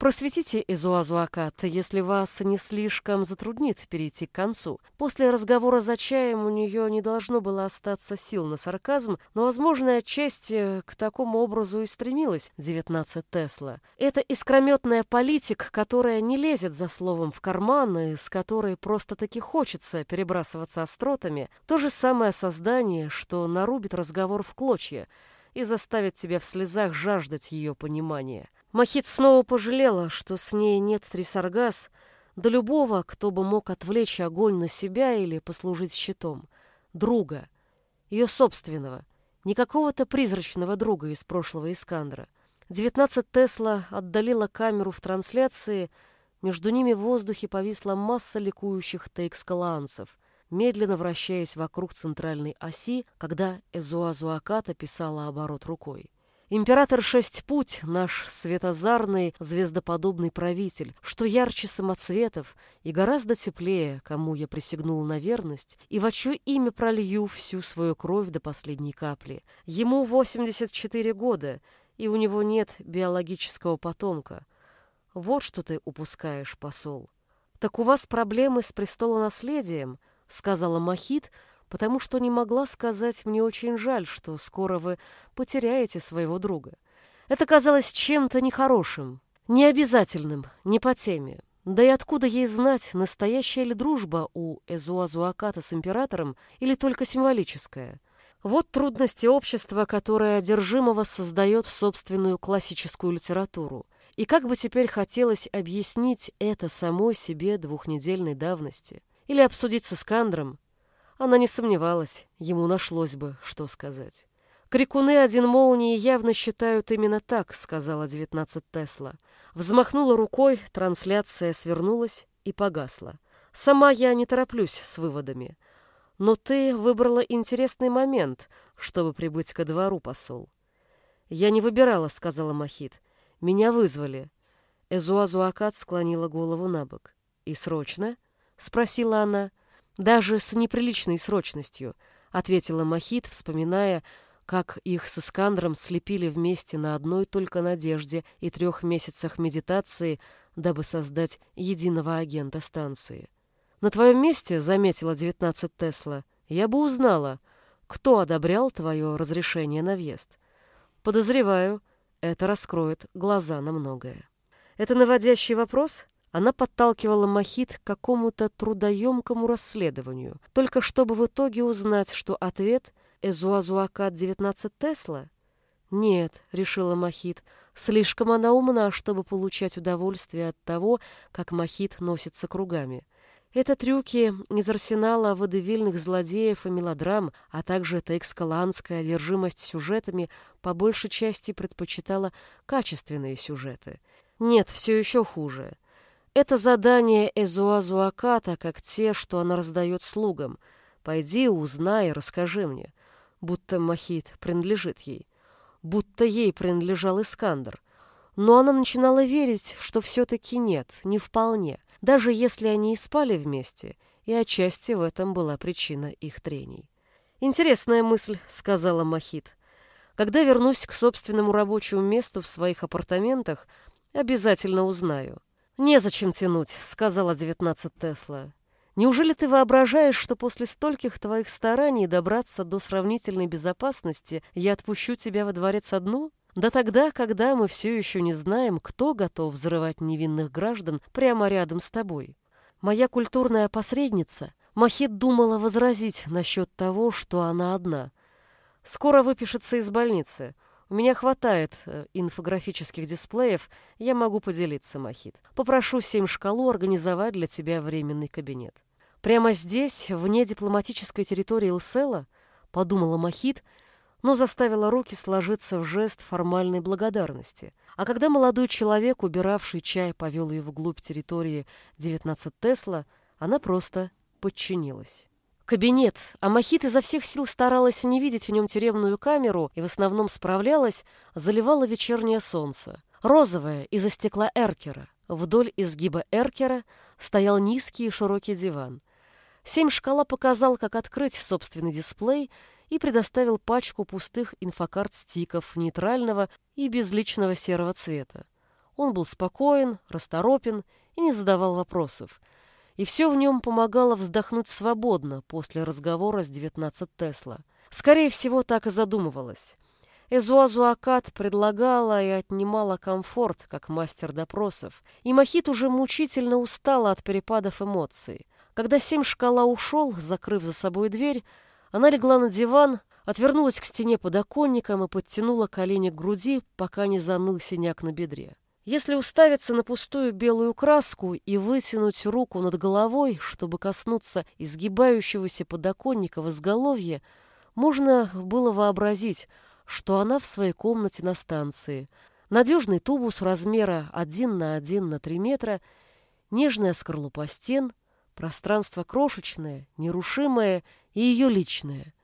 Просветите Изуазу Акат, если вас не слишком затруднит перейти к концу. После разговора за чаем у нее не должно было остаться сил на сарказм, но, возможно, отчасти к такому образу и стремилась 19 Тесла. Это искрометная политик, которая не лезет за словом в карман и с которой просто-таки хочется перебрасываться остротами, то же самое создание, что нарубит разговор в клочья и заставит тебя в слезах жаждать ее понимания. Махит снова пожалела, что с ней нет Трисаргас, да любого, кто бы мог отвлечь огонь на себя или послужить щитом. Друга. Ее собственного. Не какого-то призрачного друга из прошлого Искандра. 19 Тесла отдалила камеру в трансляции, между ними в воздухе повисла масса ликующих тейкскалаанцев, медленно вращаясь вокруг центральной оси, когда Эзуазуаката писала оборот рукой. Император Шесть-Путь, наш светозарный, звездоподобный правитель, что ярче самоцветов и гораздо теплее, кому я присягнул на верность, и во чье имя пролью всю свою кровь до последней капли. Ему 84 года, и у него нет биологического потомка. Вот что ты упускаешь, посол. Так у вас проблемы с престолонаследием, сказала Махит, — потому что не могла сказать «мне очень жаль, что скоро вы потеряете своего друга». Это казалось чем-то нехорошим, необязательным, не по теме. Да и откуда ей знать, настоящая ли дружба у Эзуазуаката с императором или только символическая? Вот трудности общества, которое одержимого создает собственную классическую литературу. И как бы теперь хотелось объяснить это самой себе двухнедельной давности? Или обсудить с Искандром, она не сомневалась, ему нашлось бы, что сказать. «Крикуны один молнии явно считают именно так», — сказала 19 Тесла. Взмахнула рукой, трансляция свернулась и погасла. «Сама я не тороплюсь с выводами. Но ты выбрала интересный момент, чтобы прибыть ко двору, посол». «Я не выбирала», — сказала Махит. «Меня вызвали». Эзуазуакат склонила голову на бок. «И срочно?» — спросила она. Даже с неприличной срочностью, ответила Махит, вспоминая, как их с Искандром слепили вместе на одной только надежде и трех месяцах медитации, дабы создать единого агента станции. На твоем месте, заметила 19 Тесла, я бы узнала, кто одобрял твое разрешение на въезд. Подозреваю, это раскроет глаза на многое. Это наводящий вопрос? Она подталкивала Махит к какому-то трудоемкому расследованию, только чтобы в итоге узнать, что ответ Эзуазуакат 19 Тесла? Нет, решила Махит, слишком она умна, чтобы получать удовольствие от того, как Махит носится кругами. Это трюки из арсенала водевильных злодеев и мелодрам, а также эта экскаланская одержимость сюжетами по большей части предпочитала качественные сюжеты. Нет, все еще хуже. Это задание Эзуазуаката, как те, что она раздает слугам. Пойди, узнай, расскажи мне. Будто Махит принадлежит ей. Будто ей принадлежал Искандер. Но она начинала верить, что все-таки нет, не вполне — даже если они и спали вместе, и отчасти в этом была причина их трений. «Интересная мысль», — сказала Махит. «Когда вернусь к собственному рабочему месту в своих апартаментах, обязательно узнаю». «Незачем тянуть», — сказала девятнадцать Тесла. «Неужели ты воображаешь, что после стольких твоих стараний добраться до сравнительной безопасности я отпущу тебя во дворец одну?» Да тогда, когда мы все еще не знаем, кто готов взрывать невинных граждан прямо рядом с тобой. Моя культурная посредница Махит думала возразить насчет того, что она одна. Скоро выпишется из больницы. У меня хватает э, инфографических дисплеев, я могу поделиться, Махит. Попрошу семь шкалу организовать для тебя временный кабинет. Прямо здесь, вне дипломатической территории Лсела, подумала Махит, но заставила руки сложиться в жест формальной благодарности. А когда молодой человек, убиравший чай, повел ее вглубь территории 19 Тесло, она просто подчинилась. Кабинет. А Махит изо всех сил старалась не видеть в нем тюремную камеру и в основном справлялась, заливало вечернее солнце. Розовое из-за стекла Эркера. Вдоль изгиба Эркера стоял низкий и широкий диван. Семь шкала показал, как открыть собственный дисплей и предоставил пачку пустых инфокарт-стиков нейтрального и безличного серого цвета. Он был спокоен, расторопен и не задавал вопросов. И все в нем помогало вздохнуть свободно после разговора с 19 Тесла. Скорее всего, так и задумывалась. Эзуазуакат предлагала и отнимала комфорт, как мастер допросов, и Махит уже мучительно устала от перепадов эмоций. Когда семь шкала ушел, закрыв за собой дверь, она легла на диван, отвернулась к стене подоконником и подтянула колени к груди, пока не заныл синяк на бедре. Если уставиться на пустую белую краску и вытянуть руку над головой, чтобы коснуться изгибающегося подоконника в изголовье, можно было вообразить, что она в своей комнате на станции. Надежный тубус размера 1 на 1 на 3 метра, нежная скорлупа стен, пространство крошечное, нерушимое и ее личное,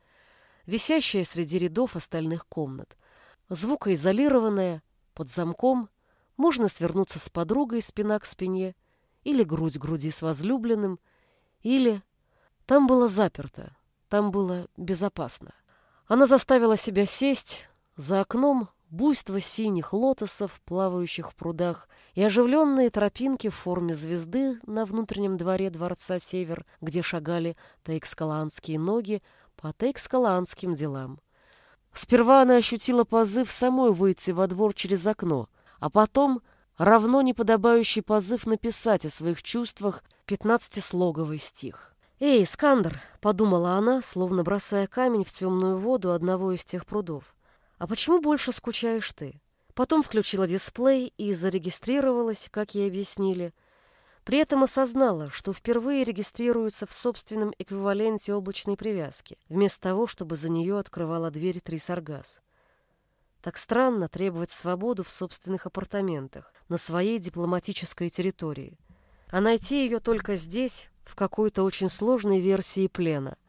висящее среди рядов остальных комнат, звукоизолированное, под замком, можно свернуться с подругой спина к спине, или грудь к груди с возлюбленным, или... Там было заперто, там было безопасно. Она заставила себя сесть, за окном буйство синих лотосов, плавающих в прудах, и оживленные тропинки в форме звезды на внутреннем дворе дворца Север, где шагали тейкскаланские ноги по тейкскаланским делам. Сперва она ощутила позыв самой выйти во двор через окно, а потом равно неподобающий позыв написать о своих чувствах пятнадцатислоговый стих. «Эй, Скандер!» — подумала она, словно бросая камень в темную воду одного из тех прудов. «А почему больше скучаешь ты?» Потом включила дисплей и зарегистрировалась, как ей объяснили. При этом осознала, что впервые регистрируется в собственном эквиваленте облачной привязки, вместо того, чтобы за нее открывала дверь Трисаргас. Так странно требовать свободу в собственных апартаментах, на своей дипломатической территории. А найти ее только здесь, в какой-то очень сложной версии плена —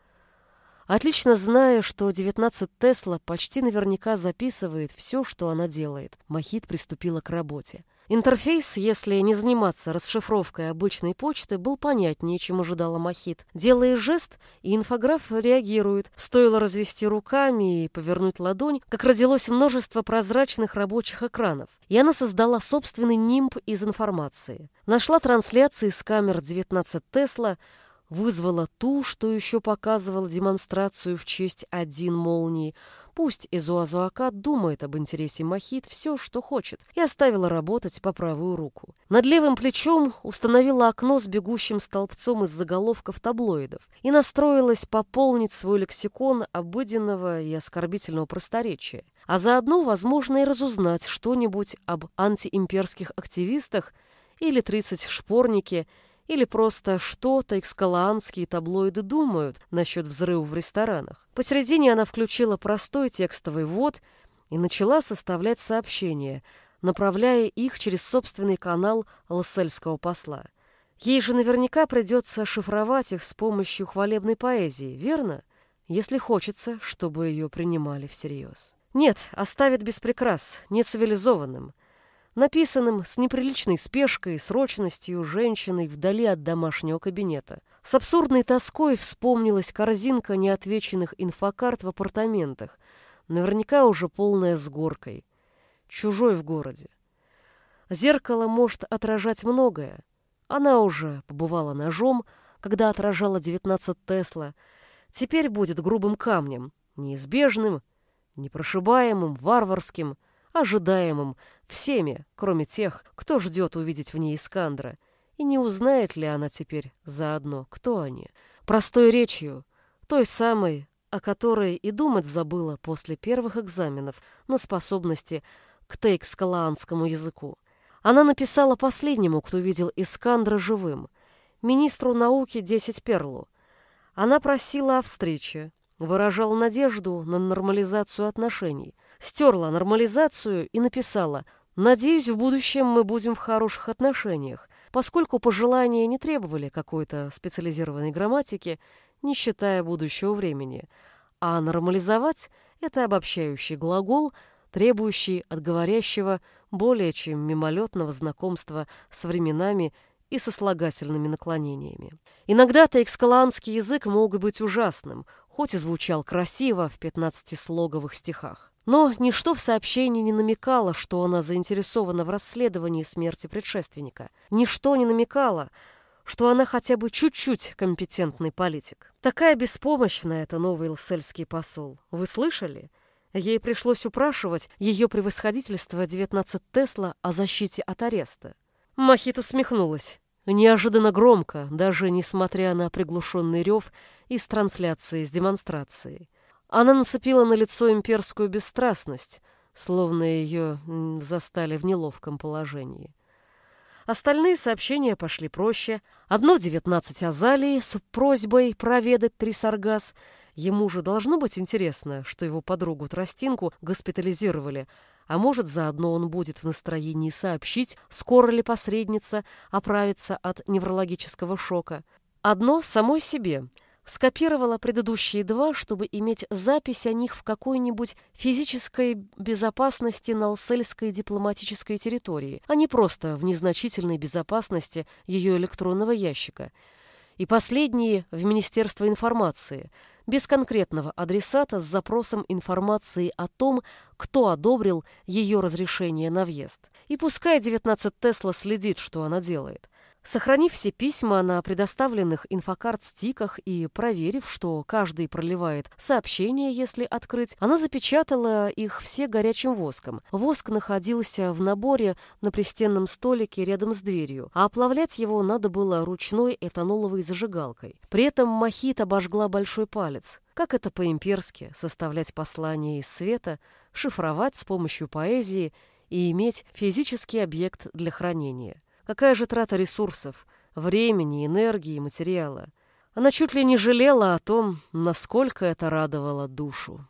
Отлично зная, что 19 Тесла почти наверняка записывает все, что она делает, Махит приступила к работе. Интерфейс, если не заниматься расшифровкой обычной почты, был понятнее, чем ожидала Махит. Делая жест, и инфограф реагирует. Стоило развести руками и повернуть ладонь, как родилось множество прозрачных рабочих экранов. И она создала собственный нимб из информации. Нашла трансляции с камер 19 Тесла, вызвала ту, что еще показывала демонстрацию в честь один молнии, Пусть Изуазуакат думает об интересе Махит все, что хочет, и оставила работать по правую руку. Над левым плечом установила окно с бегущим столбцом из заголовков таблоидов и настроилась пополнить свой лексикон обыденного и оскорбительного просторечия, а заодно, возможно, и разузнать что-нибудь об антиимперских активистах или 30 шпорнике, или просто что-то экскалаанские таблоиды думают насчет взрыва в ресторанах. Посередине она включила простой текстовый ввод и начала составлять сообщения, направляя их через собственный канал лоссельского посла. Ей же наверняка придется шифровать их с помощью хвалебной поэзии, верно? Если хочется, чтобы ее принимали всерьез. Нет, оставит без прикрас, нецивилизованным – написанным с неприличной спешкой, срочностью женщиной вдали от домашнего кабинета. С абсурдной тоской вспомнилась корзинка неотвеченных инфокарт в апартаментах, наверняка уже полная с горкой. Чужой в городе. Зеркало может отражать многое. Она уже побывала ножом, когда отражала 19 Тесла. Теперь будет грубым камнем, неизбежным, непрошибаемым, варварским, ожидаемым, Всеми, кроме тех, кто ждет увидеть в ней Искандра. И не узнает ли она теперь заодно, кто они? Простой речью, той самой, о которой и думать забыла после первых экзаменов на способности к тейкскалаанскому языку. Она написала последнему, кто видел Искандра живым, министру науки 10 Перлу. Она просила о встрече, выражала надежду на нормализацию отношений, стерла нормализацию и написала Надеюсь, в будущем мы будем в хороших отношениях, поскольку пожелания не требовали какой-то специализированной грамматики, не считая будущего времени. А нормализовать — это обобщающий глагол, требующий от говорящего более чем мимолетного знакомства с временами и сослагательными наклонениями. Иногда-то экскаланский язык мог быть ужасным, хоть и звучал красиво в пятнадцатислоговых стихах. Но ничто в сообщении не намекало, что она заинтересована в расследовании смерти предшественника. Ничто не намекало, что она хотя бы чуть-чуть компетентный политик. Такая беспомощная это новый лсельский посол. Вы слышали? Ей пришлось упрашивать ее превосходительство 19 Тесла о защите от ареста. Махит усмехнулась. Неожиданно громко, даже несмотря на приглушенный рев из трансляции с демонстрацией. Она нацепила на лицо имперскую бесстрастность, словно ее застали в неловком положении. Остальные сообщения пошли проще. Одно девятнадцать Азалии с просьбой проведать Трисаргас. Ему же должно быть интересно, что его подругу Тростинку госпитализировали, а может, заодно он будет в настроении сообщить, скоро ли посредница оправится от неврологического шока. Одно самой себе — скопировала предыдущие два, чтобы иметь запись о них в какой-нибудь физической безопасности на Алсельской дипломатической территории, а не просто в незначительной безопасности ее электронного ящика. И последние в Министерство информации, без конкретного адресата с запросом информации о том, кто одобрил ее разрешение на въезд. И пускай 19 Тесла следит, что она делает – Сохранив все письма на предоставленных инфокарт-стиках и проверив, что каждый проливает сообщение, если открыть, она запечатала их все горячим воском. Воск находился в наборе на пристенном столике рядом с дверью, а оплавлять его надо было ручной этаноловой зажигалкой. При этом Махит обожгла большой палец. Как это по-имперски составлять послание из света, шифровать с помощью поэзии и иметь физический объект для хранения. Какая же трата ресурсов, времени, энергии, материала. Она чуть ли не жалела о том, насколько это радовало душу.